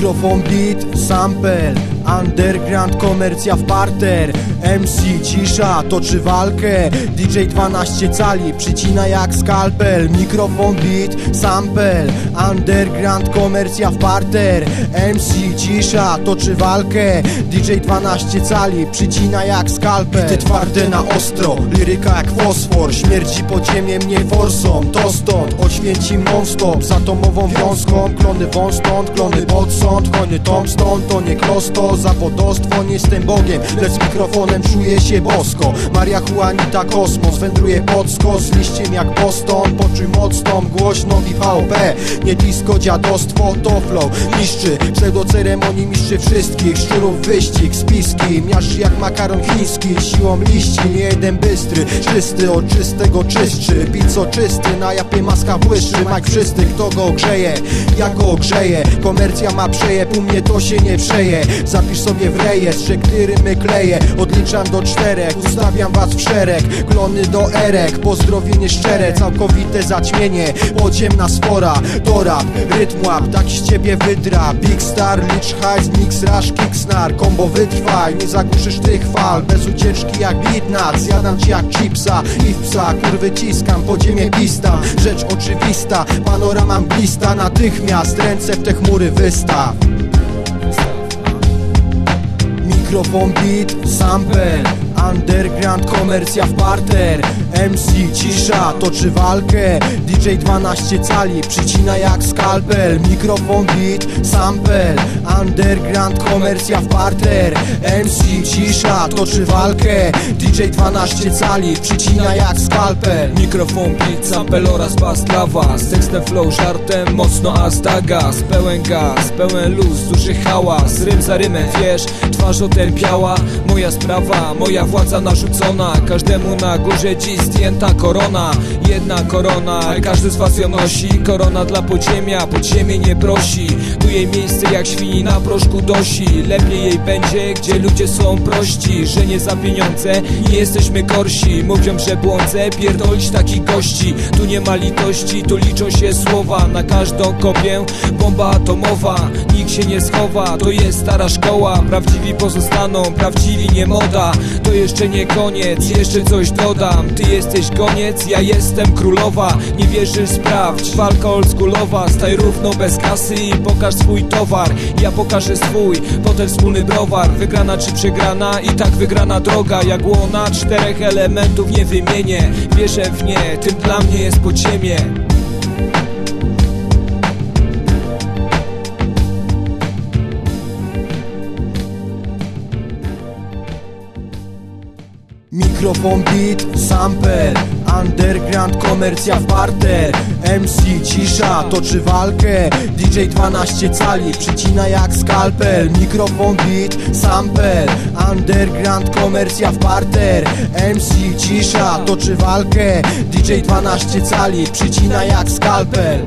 Mikrofon, beat, sample Underground, komercja w parter MC cisza, toczy walkę. DJ 12 cali, przycina jak skalpel. Mikrofon, beat, sample. Underground, komercja w parter. MC cisza, toczy walkę. DJ 12 cali, przycina jak skalpel. Ty twarde na ostro, liryka jak fosfor. Śmierci podziemie mnie forsą, to stąd Oświęcim non-stop, z atomową wiązką Klony wąs stąd, klony pod sąd. Hojny tom stąd, to nie klosto. Zawodostwo, nie jestem Bogiem Lecz z mikrofonem czuję się bosko. Maria Juanita Kosmos, wędruje pod skos liściem jak Boston, poczuj mocną Głośno i VP, nie disco, dziadostwo To flow, niszczy Pseudo ceremonii mistrzy wszystkich. Szczurów wyścig, spiski. Miażdż jak makaron chiński. Siłą liści, nie jeden bystry. Czysty, od czystego czystszy Bit czysty, na japie maska błyszczy. Mike wszyscy, kto go grzeje Ja go grzeję, komercja ma przejeb U mnie to się nie przeje. Zapisz sobie w rejestr, że gdy rymy kleję Odliczam do czterech, ustawiam was w szereg. Klony do erek, pozdrowienie szczere. Całkowite zaćmienie, podziemna spora To rytm łap, tak z ciebie wydra. Big star, licz hajs, mix, rush, kicksnar Kombo wytrwaj, nie zagłuszysz tych fal. Bez ucieczki jak bitnat, zjadam ci jak chipsa I w psa, kurwy ciskam, podziemie pista. Rzecz oczywista, panorama blista Natychmiast ręce w te chmury wystaw. Mikrofon, beat, sample. Underground, komercja w parter MC cisza, toczy walkę. DJ 12 cali, przycina jak skalpel. Mikrofon, beat, sample. Underground, komercja w parter. MC cisza, toczy walkę. DJ 12 cali, przycina jak skalpel. Mikrofon, beat, sample oraz bas dla was. Tekstem, flow, żartem, mocno azda gaz. Pełen gaz, pełen luz, duży hałas. Rym za rymem, wiesz, twarz otępiała Moja sprawa, moja władza narzucona. Każdemu na górze dziś zdjęta korona Jedna korona, każdy z was ją nosi. Korona dla podziemia, podziemie nie prosi. Tu jej miejsce jak świni na proszku dosi. Lepiej jej będzie, gdzie ludzie są prości. Że nie za pieniądze, nie jesteśmy gorsi. Mówią, że błądzę, pierdolić takich gości. Tu nie ma litości, tu liczą się słowa. Na każdą kopię bomba atomowa. Nikt się nie schowa, to jest stara szkoła. Prawdziwi pozostaną, prawdziwi nie moda. To jeszcze nie koniec, jeszcze coś dodam. Ty jesteś koniec, ja jestem królowa. Nie wierzysz, sprawdź, walka oldschoolowa. Staj równo bez kasy i pokaż swój towar. Ja pokażę swój, potem wspólny browar. Wygrana czy przegrana? I tak wygrana droga. Jak łona czterech elementów nie wymienię. Wierzę w nie, tym dla mnie jest podziemie Mikrofon, beat, sample Underground, komercja w parter MC cisza, toczy walkę. DJ 12 cali, przycina jak skalpel. Mikrofon, beat, sample Underground, komercja w parter MC cisza, toczy walkę. DJ 12 cali, przycina jak skalpel